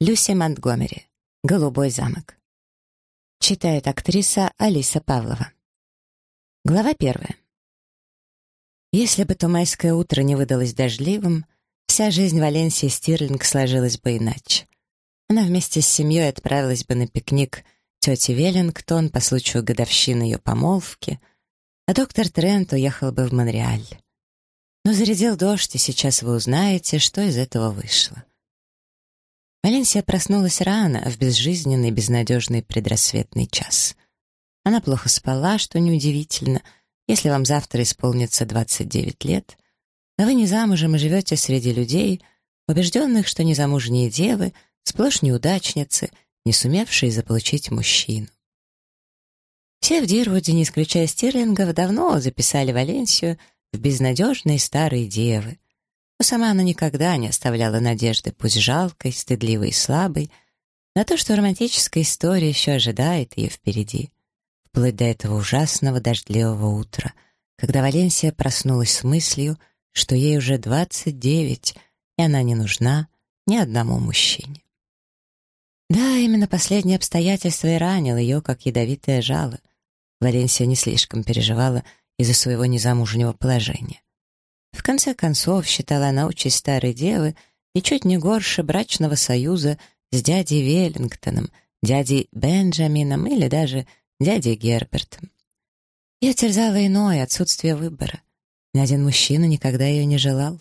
Люси Монтгомери. «Голубой замок». Читает актриса Алиса Павлова. Глава первая. Если бы то утро не выдалось дождливым, вся жизнь Валенсии Стирлинг сложилась бы иначе. Она вместе с семьей отправилась бы на пикник тети Веллингтон по случаю годовщины ее помолвки, а доктор Трент уехал бы в Монреаль. Но зарядил дождь, и сейчас вы узнаете, что из этого вышло. Валенсия проснулась рано, в безжизненный, безнадежный предрассветный час. Она плохо спала, что неудивительно, если вам завтра исполнится 29 лет, а вы не замужем и живете среди людей, убежденных, что незамужние девы — сплошь неудачницы, не сумевшие заполучить мужчину. Все в Дирвуде, не исключая Стирлингов, давно записали Валенсию в безнадежные старые девы, но сама она никогда не оставляла надежды, пусть жалкой, стыдливой и слабой, на то, что романтическая история еще ожидает ее впереди, вплоть до этого ужасного дождливого утра, когда Валенсия проснулась с мыслью, что ей уже 29, и она не нужна ни одному мужчине. Да, именно последнее обстоятельство и ранило ее, как ядовитое жало. Валенсия не слишком переживала из-за своего незамужнего положения. В конце концов, считала она участь старой девы и чуть не горше брачного союза с дядей Веллингтоном, дядей Бенджамином или даже дядей Гербертом. Ее терзало иное отсутствие выбора. Ни один мужчина никогда ее не желал.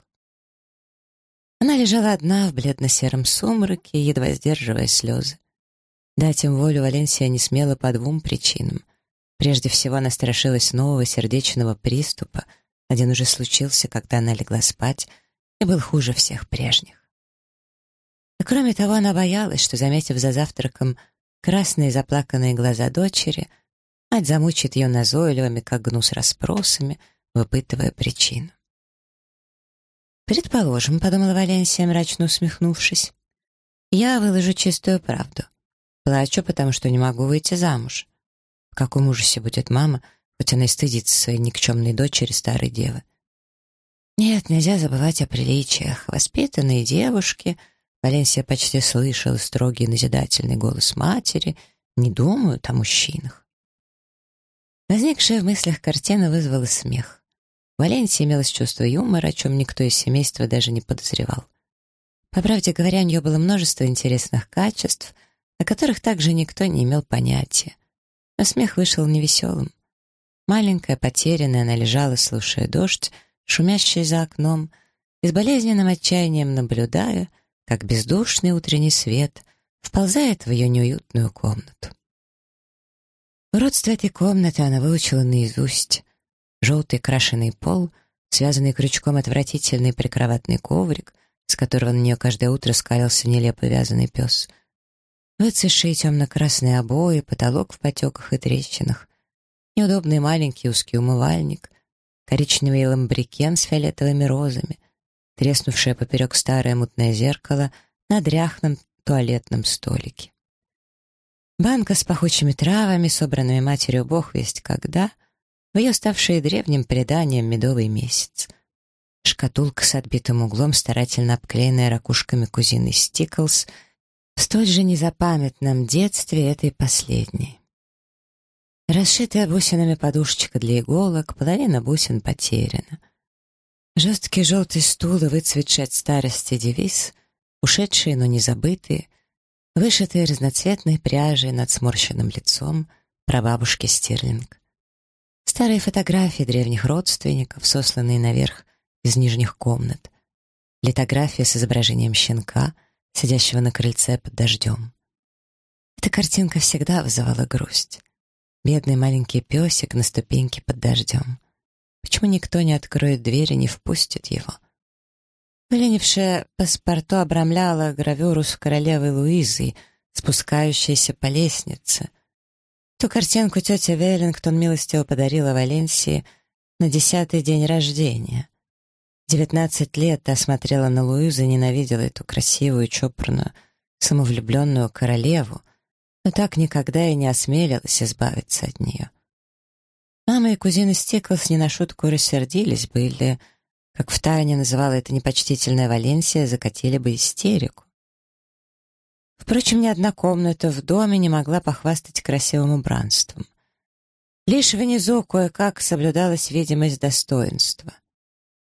Она лежала одна в бледно-сером сумраке, едва сдерживая слезы. Дать им волю Валенсия не смела по двум причинам. Прежде всего, она страшилась нового сердечного приступа — один уже случился, когда она легла спать, и был хуже всех прежних. И кроме того, она боялась, что, заметив за завтраком красные заплаканные глаза дочери, мать замучит ее назойливыми, как гнус, расспросами, выпытывая причину. «Предположим», — подумала Валенсия, мрачно усмехнувшись, «я выложу чистую правду. Плачу, потому что не могу выйти замуж. В каком ужасе будет мама, хоть она и стыдится своей никчемной дочери старой девы. Нет, нельзя забывать о приличиях. Воспитанные девушки, Валенсия почти слышала строгий назидательный голос матери, не думают о мужчинах. Возникшая в мыслях картина вызвала смех. В Валенсии имелось чувство юмора, о чем никто из семейства даже не подозревал. По правде говоря, у нее было множество интересных качеств, о которых также никто не имел понятия. Но смех вышел невеселым. Маленькая, потерянная, она лежала, слушая дождь, шумящий за окном, и с болезненным отчаянием наблюдая, как бездушный утренний свет вползает в ее неуютную комнату. Уродство этой комнаты она выучила наизусть. Желтый крашеный пол, связанный крючком отвратительный прикроватный коврик, с которого на нее каждое утро скалился нелепо вязаный пес. Выцветшие темно-красные обои, потолок в потеках и трещинах, неудобный маленький узкий умывальник, коричневый ламбрикен с фиолетовыми розами, треснувшее поперек старое мутное зеркало на дряхном туалетном столике. Банка с пахучими травами, собранными матерью бог весть когда, в ее ставшие древним преданием медовый месяц. Шкатулка с отбитым углом, старательно обклеенная ракушками кузины Стиклс, в столь же незапамятном детстве этой последней. Расшитая бусинами подушечка для иголок, половина бусин потеряна. Жесткий желтый стул и выцветший от старости девиз, ушедшие, но не забытые, вышитые разноцветной пряжей над сморщенным лицом прабабушки Стирлинг. Старые фотографии древних родственников, сосланные наверх из нижних комнат. Литография с изображением щенка, сидящего на крыльце под дождем. Эта картинка всегда вызывала грусть. Бедный маленький песик на ступеньке под дождем. Почему никто не откроет дверь и не впустит его? Выленившее паспорту обрамляла гравюру с королевой Луизой, спускающейся по лестнице. Ту картинку тетя Веллингтон милостиво подарила Валенсии на десятый день рождения. Девятнадцать лет та смотрела на Луизу и ненавидела эту красивую, чопорную, самовлюбленную королеву — но так никогда и не осмелилась избавиться от нее. Мама и кузина Стиклс не на шутку рассердились бы или, как втайне называла это непочтительная Валенсия, закатили бы истерику. Впрочем, ни одна комната в доме не могла похвастать красивым убранством. Лишь внизу кое-как соблюдалась видимость достоинства.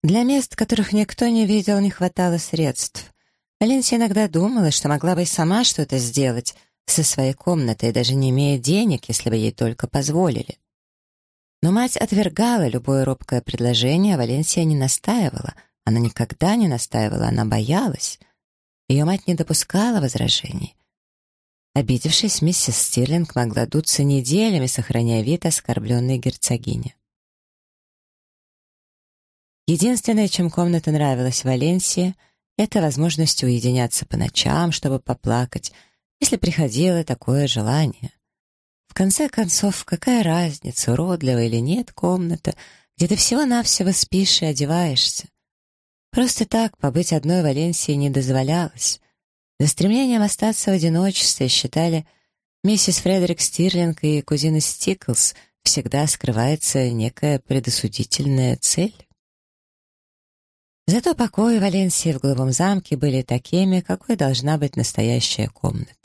Для мест, которых никто не видел, не хватало средств. Аленсия иногда думала, что могла бы и сама что-то сделать со своей комнатой, даже не имея денег, если бы ей только позволили. Но мать отвергала любое робкое предложение, а Валенсия не настаивала. Она никогда не настаивала, она боялась. Ее мать не допускала возражений. Обидевшись, миссис Стирлинг могла дуться неделями, сохраняя вид оскорбленной герцогини. Единственное, чем комната нравилась Валенсии, это возможность уединяться по ночам, чтобы поплакать, если приходило такое желание. В конце концов, какая разница, уродливая или нет комната, где ты всего-навсего спишь и одеваешься? Просто так побыть одной Валенсии не дозволялось. За стремлением остаться в одиночестве считали миссис Фредерик Стирлинг и кузина Стиклс всегда скрывается некая предосудительная цель. Зато покои Валенсии в Голубом замке были такими, какой должна быть настоящая комната.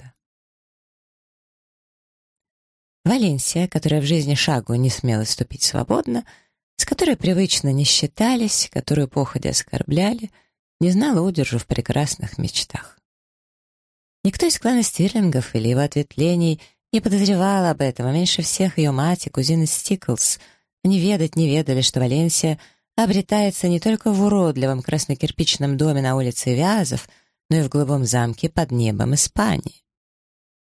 Валенсия, которая в жизни шагу не смела ступить свободно, с которой привычно не считались, которую походя оскорбляли, не знала удержу в прекрасных мечтах. Никто из клана Стирлингов или его ответвлений не подозревал об этом, а меньше всех ее мать и кузина Стиклс. Они ведать не ведали, что Валенсия обретается не только в уродливом краснокирпичном доме на улице Вязов, но и в голубом замке под небом Испании.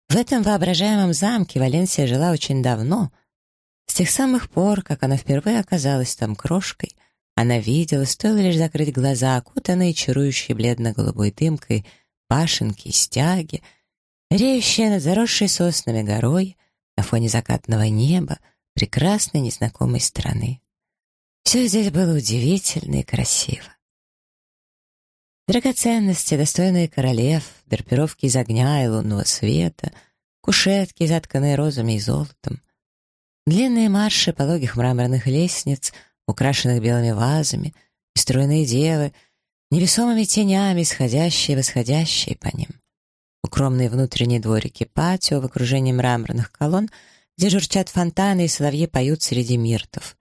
В этом воображаемом замке Валенсия жила очень давно. С тех самых пор, как она впервые оказалась там крошкой, она видела, стоило лишь закрыть глаза, окутанные чарующей бледно-голубой дымкой — башенки стяги, реющие над заросшей соснами горой на фоне закатного неба прекрасной незнакомой страны. Все здесь было удивительно и красиво. Драгоценности, достойные королев, драпировки из огня и лунного света, кушетки, затканные розами и золотом, длинные марши пологих мраморных лестниц, украшенных белыми вазами, и стройные девы — невесомыми тенями, сходящие и восходящие по ним. Укромные внутренние дворики патио в окружении мраморных колонн, где журчат фонтаны и соловьи поют среди миртов.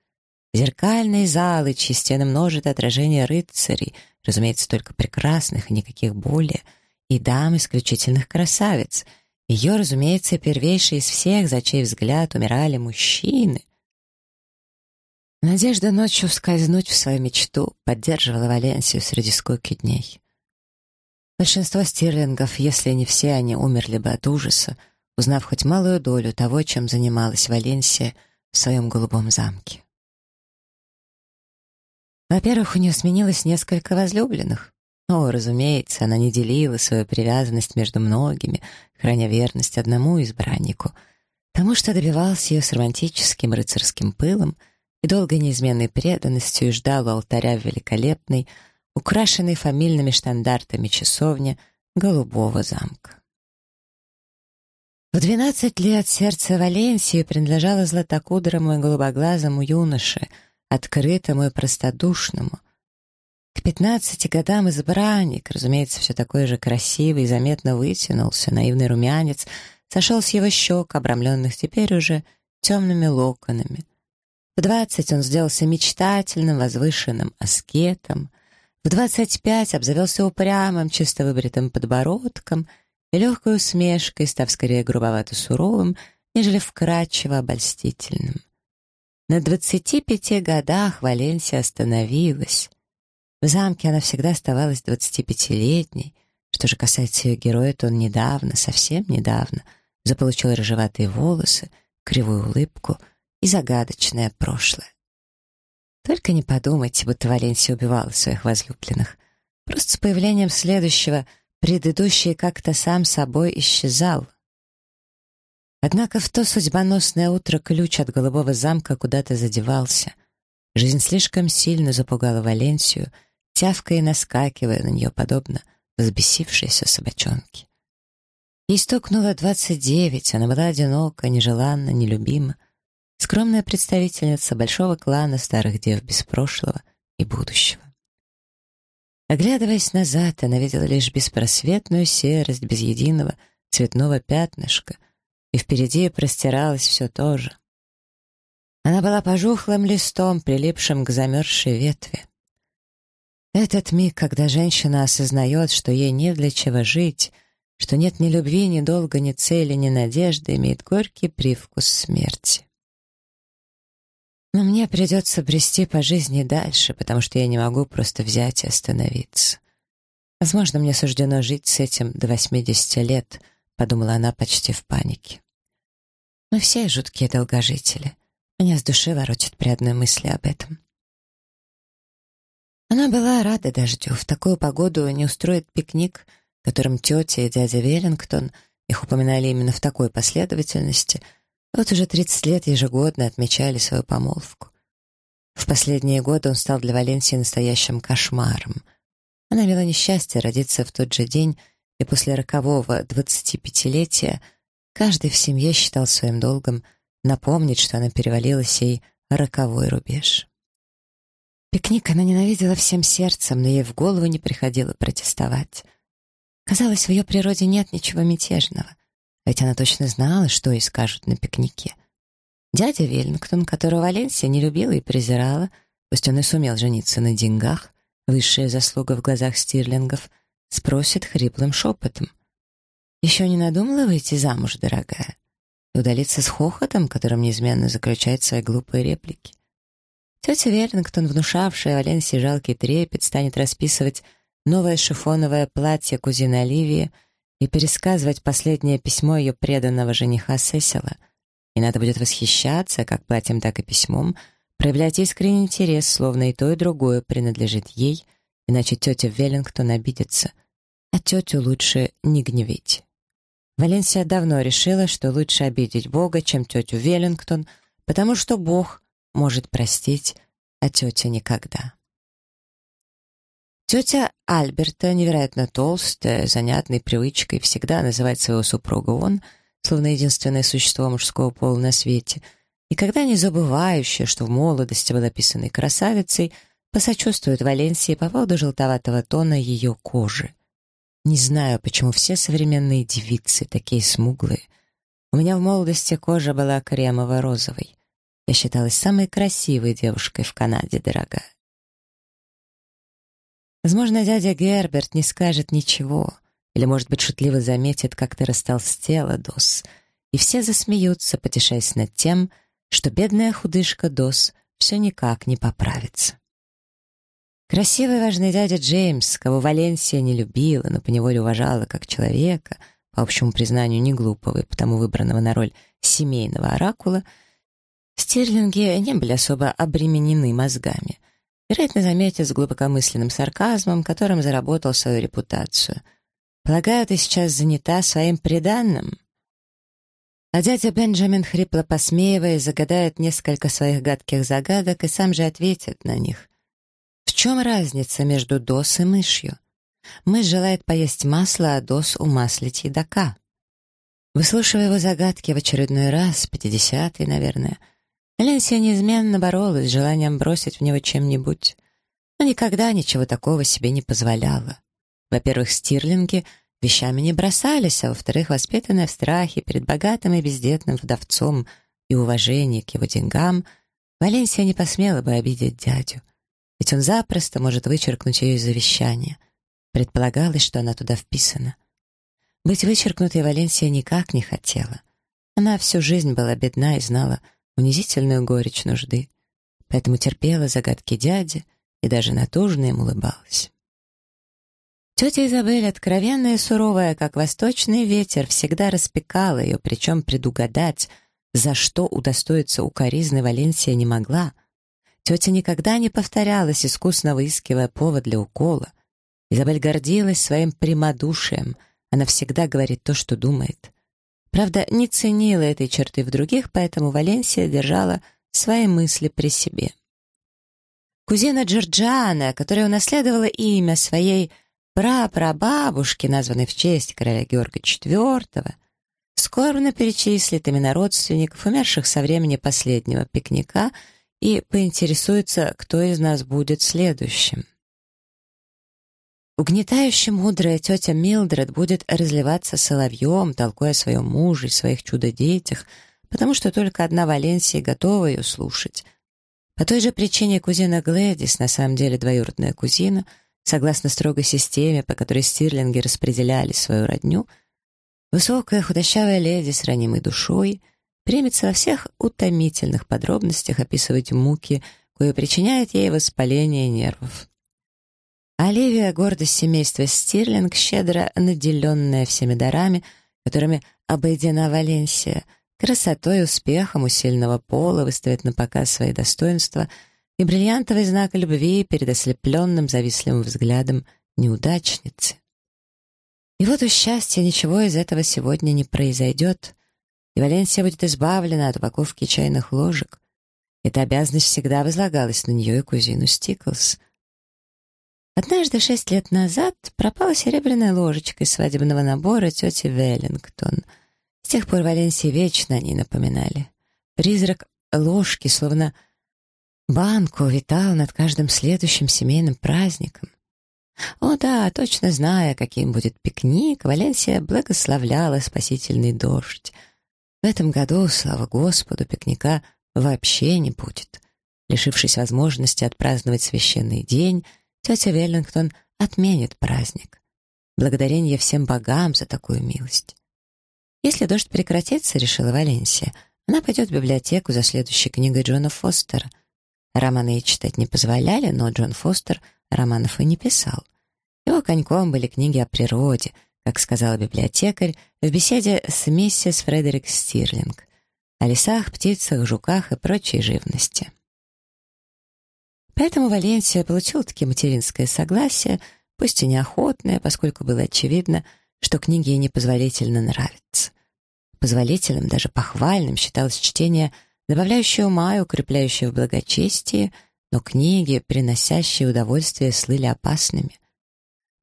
Зеркальные залы, чьи стены множат отражения рыцарей, разумеется, только прекрасных и никаких более, и дам исключительных красавиц. Ее, разумеется, первейший из всех, за чей взгляд умирали мужчины — Надежда ночью скользнуть в свою мечту поддерживала Валенсию среди скуки дней. Большинство стирлингов, если не все они, умерли бы от ужаса, узнав хоть малую долю того, чем занималась Валенсия в своем голубом замке. Во-первых, у нее сменилось несколько возлюбленных. О, разумеется, она не делила свою привязанность между многими, храня верность одному избраннику, тому, что добивался ее с романтическим рыцарским пылом — и долгой неизменной преданностью ждал у алтаря великолепной, украшенной фамильными штандартами часовня Голубого замка. В двенадцать лет сердце Валенсии принадлежало златокудрому и голубоглазому юноше, открытому и простодушному. К пятнадцати годам избранник, разумеется, все такой же красивый, заметно вытянулся, наивный румянец, сошел с его щек, обрамленных теперь уже темными локонами. В двадцать он сделался мечтательным, возвышенным аскетом. В двадцать пять обзавелся упрямым, чисто выбритым подбородком и легкой усмешкой, став скорее грубовато суровым, нежели вкрадчиво обольстительным. На двадцати пяти годах Валенсия остановилась. В замке она всегда оставалась двадцатипятилетней. Что же касается ее героя, то он недавно, совсем недавно, заполучил рыжеватые волосы, кривую улыбку — и загадочное прошлое. Только не подумайте, будто Валенсия убивала своих возлюбленных. Просто с появлением следующего предыдущий как-то сам собой исчезал. Однако в то судьбоносное утро ключ от голубого замка куда-то задевался. Жизнь слишком сильно запугала Валенсию, тявкая и наскакивая на нее подобно взбесившейся собачонке. Ей стукнуло двадцать девять, она была одинока, нежеланна, нелюбима скромная представительница большого клана старых дев без прошлого и будущего. Оглядываясь назад, она видела лишь беспросветную серость без единого цветного пятнышка, и впереди простиралось все то же. Она была пожухлым листом, прилипшим к замерзшей ветви. Этот миг, когда женщина осознает, что ей не для чего жить, что нет ни любви, ни долга, ни цели, ни надежды, имеет горький привкус смерти. Но мне придется брести по жизни дальше, потому что я не могу просто взять и остановиться. Возможно, мне суждено жить с этим до 80 лет, подумала она почти в панике. Мы все жуткие долгожители. Меня с души воротит при одной мысли об этом. Она была рада дождю. В такую погоду не устроит пикник, которым тетя и дядя Веллингтон, их упоминали именно в такой последовательности, вот уже 30 лет ежегодно отмечали свою помолвку. В последние годы он стал для Валенсии настоящим кошмаром. Она имела несчастье родиться в тот же день, и после рокового 25-летия каждый в семье считал своим долгом напомнить, что она перевалила сей роковой рубеж. Пикник она ненавидела всем сердцем, но ей в голову не приходило протестовать. Казалось, в ее природе нет ничего мятежного, ведь она точно знала, что ей скажут на пикнике. Дядя Веллингтон, которого Валенсия не любила и презирала, пусть он и сумел жениться на деньгах, высшая заслуга в глазах стирлингов, спросит хриплым шепотом. «Еще не надумала выйти замуж, дорогая?» И удалиться с хохотом, которым неизменно заключает свои глупые реплики. Тетя Веллингтон, внушавшая Валенсии жалкий трепет, станет расписывать новое шифоновое платье кузины Оливии и пересказывать последнее письмо ее преданного жениха Сесила. И надо будет восхищаться как платьем, так и письмом, проявлять искренний интерес, словно и то, и другое принадлежит ей, иначе тетя Веллингтон обидится, а тетю лучше не гневить. Валенсия давно решила, что лучше обидеть Бога, чем тетю Веллингтон, потому что Бог может простить, а тетя никогда. Тетя Альберта, невероятно толстая, занятной привычкой всегда называть своего супруга он, словно единственное существо мужского пола на свете, никогда не забывающая, что в молодости была писанной красавицей, посочувствует Валенсии по поводу желтоватого тона ее кожи. Не знаю, почему все современные девицы такие смуглые. У меня в молодости кожа была кремово-розовой. Я считалась самой красивой девушкой в Канаде, дорогая. Возможно, дядя Герберт не скажет ничего, или, может быть, шутливо заметит, как ты растолстела, Дос, и все засмеются, потешаясь над тем, что бедная худышка Дос все никак не поправится. Красивый важный дядя Джеймс, кого Валенсия не любила, но поневоле уважала как человека, по общему признанию не глупого и потому выбранного на роль семейного оракула — Стерлинги не были особо обременены мозгами. Вероятно, заметят с глубокомысленным сарказмом, которым заработал свою репутацию. «Полагаю, ты сейчас занята своим приданным?» А дядя Бенджамин, хрипло посмеиваясь, загадает несколько своих гадких загадок и сам же ответит на них. В чем разница между дос и мышью? Мышь желает поесть масло, а дос умаслить едока. Выслушивая его загадки в очередной раз, пятидесятый, наверное, — Ленсия неизменно боролась с желанием бросить в него чем-нибудь, но никогда ничего такого себе не позволяла. Во-первых, стирлинги вещами не бросались, а во-вторых, воспитанная в страхе перед богатым и бездетным вдовцом и уважении к его деньгам, Валенсия не посмела бы обидеть дядю, ведь он запросто может вычеркнуть ее из завещания. Предполагалось, что она туда вписана. Быть вычеркнутой Валенсия никак не хотела. Она всю жизнь была бедна и знала, унизительную горечь нужды, поэтому терпела загадки дяди и даже натужно им улыбалась. Тетя Изабель, откровенная и суровая, как восточный ветер, всегда распекала ее, причем предугадать, за что удостоиться укоризны Валенсия не могла. Тетя никогда не повторялась, искусно выискивая повод для укола. Изабель гордилась своим прямодушием, она всегда говорит то, что думает. Правда, не ценила этой черты в других, поэтому Валенсия держала свои мысли при себе. Кузина Джорджана, которая унаследовала имя своей прапрабабушки, названной в честь короля Георга IV, скорбно перечислит имена родственников, умерших со времени последнего пикника, и поинтересуется, кто из нас будет следующим. Угнетающе мудрая тетя Милдред будет разливаться соловьем, толкуя о своем муже и своих чудо-детях, потому что только одна Валенсия готова ее слушать. По той же причине кузина Глэдис, на самом деле двоюродная кузина, согласно строгой системе, по которой стирлинги распределяли свою родню, высокая худощавая леди с ранимой душой примется во всех утомительных подробностях описывать муки, кое причиняет ей воспаление нервов. Оливия, гордость семейства Стирлинг, щедро наделенная всеми дарами, которыми обойдена Валенсия, красотой успехом у сильного пола выставит на показ свои достоинства и бриллиантовый знак любви перед ослепленным завистливым взглядом неудачницы. И вот у счастья ничего из этого сегодня не произойдет, и Валенсия будет избавлена от упаковки чайных ложек. Эта обязанность всегда возлагалась на нее и кузину Стиклс — Однажды, шесть лет назад, пропала серебряная ложечка из свадебного набора тети Веллингтон. С тех пор Валенсии вечно они напоминали. Призрак ложки, словно банку, витал над каждым следующим семейным праздником. О да, точно зная, каким будет пикник, Валенсия благословляла спасительный дождь. В этом году, слава Господу, пикника вообще не будет. Лишившись возможности отпраздновать священный день, Тетя Веллингтон отменит праздник. Благодарение всем богам за такую милость. Если дождь прекратится, решила Валенсия, она пойдет в библиотеку за следующей книгой Джона Фостера. Романы ей читать не позволяли, но Джон Фостер романов и не писал. Его коньком были книги о природе, как сказала библиотекарь в беседе с миссис Фредерик Стирлинг, о лесах, птицах, жуках и прочей живности. Поэтому Валенсия получил таки материнское согласие, пусть и неохотное, поскольку было очевидно, что книги ей непозволительно нравятся. Позволительным, даже похвальным считалось чтение, добавляющее ума и укрепляющее в благочестии, но книги, приносящие удовольствие, слыли опасными.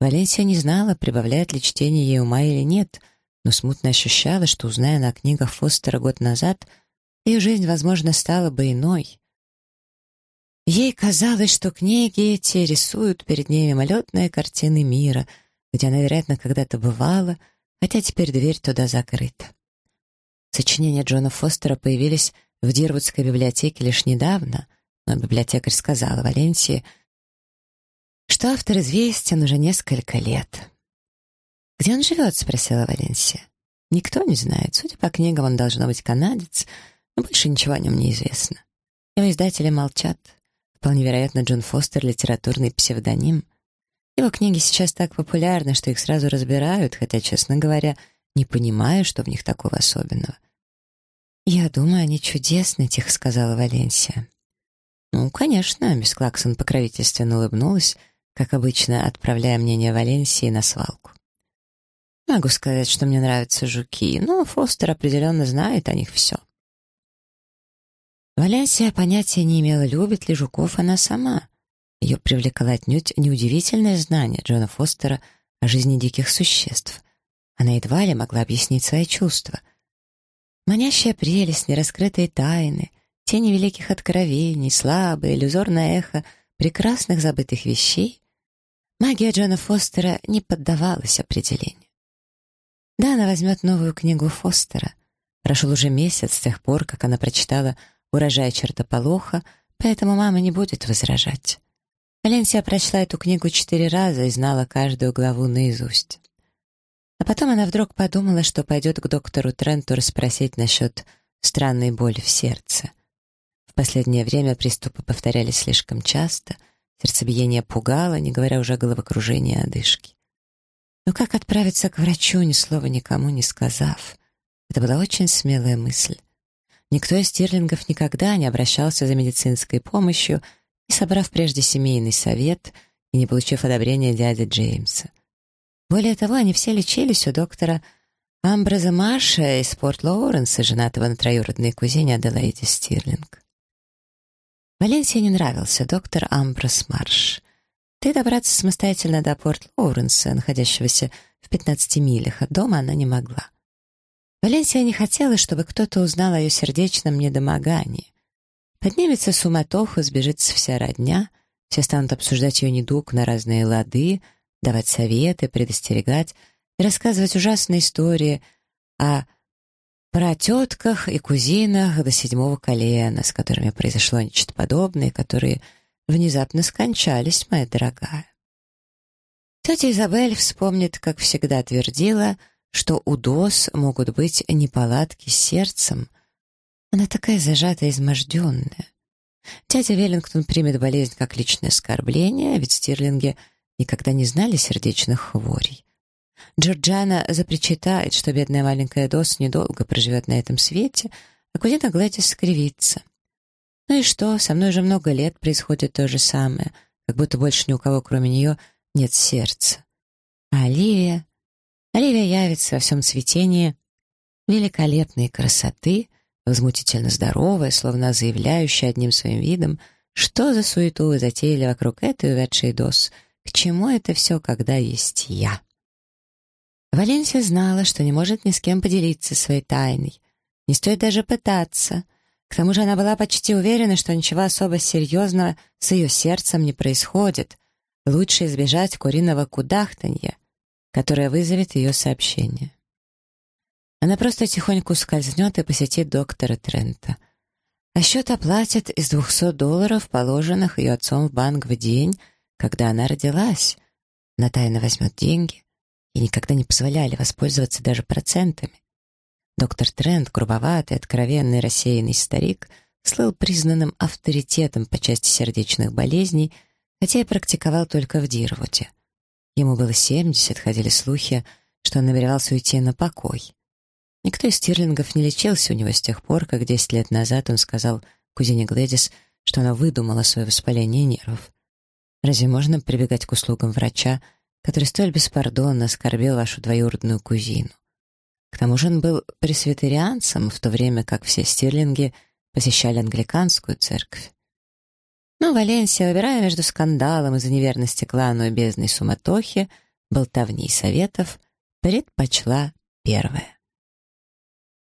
Валенсия не знала, прибавляет ли чтение ей ума или нет, но смутно ощущала, что, узная на книгах Фостера год назад, ее жизнь, возможно, стала бы иной. Ей казалось, что книги эти рисуют перед ней мимолетные картины мира, где она, вероятно, когда-то бывала, хотя теперь дверь туда закрыта. Сочинения Джона Фостера появились в Дирвудской библиотеке лишь недавно, но библиотекарь сказала Валенсии, что автор известен уже несколько лет. «Где он живет?» — спросила Валенсия. «Никто не знает. Судя по книгам, он должно быть канадец, но больше ничего о нем не известно. Его издатели молчат. Вполне вероятно, Джон Фостер — литературный псевдоним. Его книги сейчас так популярны, что их сразу разбирают, хотя, честно говоря, не понимаю, что в них такого особенного. «Я думаю, они чудесны», — тихо сказала Валенсия. «Ну, конечно», — мисс Клаксон покровительственно улыбнулась, как обычно, отправляя мнение Валенсии на свалку. «Могу сказать, что мне нравятся жуки, но Фостер определенно знает о них все». Валенсия понятия не имела, любит ли жуков она сама. Ее привлекало отнюдь неудивительное знание Джона Фостера о жизни диких существ. Она едва ли могла объяснить свои чувства. Манящая прелесть, нераскрытые тайны, тени великих откровений, слабое, иллюзорное эхо прекрасных забытых вещей. Магия Джона Фостера не поддавалась определению. Да, она возьмет новую книгу Фостера. Прошел уже месяц с тех пор, как она прочитала урожай чертополоха, поэтому мама не будет возражать. Валенсия прочла эту книгу четыре раза и знала каждую главу наизусть. А потом она вдруг подумала, что пойдет к доктору Тренту расспросить насчет странной боли в сердце. В последнее время приступы повторялись слишком часто, сердцебиение пугало, не говоря уже о головокружении и одышке. Но как отправиться к врачу, ни слова никому не сказав? Это была очень смелая мысль. Никто из стерлингов никогда не обращался за медицинской помощью, не собрав прежде семейный совет и не получив одобрения дяди Джеймса. Более того, они все лечились у доктора Амбраза Марша из Порт-Лоуренса, женатого на троюродной кузине Аделаиде Стирлинг. Валенсии не нравился доктор Амброс Марш. Ты добраться самостоятельно до Порт-Лоуренса, находящегося в 15 милях от дома, она не могла. Валенсия не хотела, чтобы кто-то узнал о ее сердечном недомогании. Поднимется суматоха, сбежится вся родня, все станут обсуждать ее недуг на разные лады, давать советы, предостерегать и рассказывать ужасные истории о тетках и кузинах до седьмого колена, с которыми произошло нечто подобное, которые внезапно скончались, моя дорогая. Тетя Изабель вспомнит, как всегда твердила, что у Дос могут быть неполадки с сердцем. Она такая зажатая и изможденная. Дядя Веллингтон примет болезнь как личное оскорбление, ведь стирлинги никогда не знали сердечных хворей. Джорджана запричитает, что бедная маленькая Дос недолго проживет на этом свете, а кузина Глэдис скривится. Ну и что, со мной уже много лет происходит то же самое, как будто больше ни у кого, кроме нее, нет сердца. А Оливия... Оливия явится во всем цветении великолепной красоты, возмутительно здоровая, словно заявляющая одним своим видом, что за суету вы затеяли вокруг этой увядшей дос, к чему это все, когда есть я. Валенсия знала, что не может ни с кем поделиться своей тайной. Не стоит даже пытаться. К тому же она была почти уверена, что ничего особо серьезного с ее сердцем не происходит. Лучше избежать куриного кудахтанья, которое вызовет ее сообщение. Она просто тихонько скользнет и посетит доктора Трента. А счет оплатят из 200 долларов, положенных ее отцом в банк в день, когда она родилась. Она тайно возьмет деньги. И никогда не позволяли воспользоваться даже процентами. Доктор Трент, грубоватый, откровенный, рассеянный старик, слыл признанным авторитетом по части сердечных болезней, хотя и практиковал только в Дирвуде. Ему было 70, ходили слухи, что он намеревался уйти на покой. Никто из стирлингов не лечился у него с тех пор, как 10 лет назад он сказал кузине Глэдис, что она выдумала свое воспаление нервов. Разве можно прибегать к услугам врача, который столь беспардонно оскорбил вашу двоюродную кузину? К тому же он был пресвитерианцем, в то время как все стирлинги посещали англиканскую церковь. Но Валенсия, выбирая между скандалом из-за неверности клану и бездной суматохи, болтовни и советов, предпочла первое.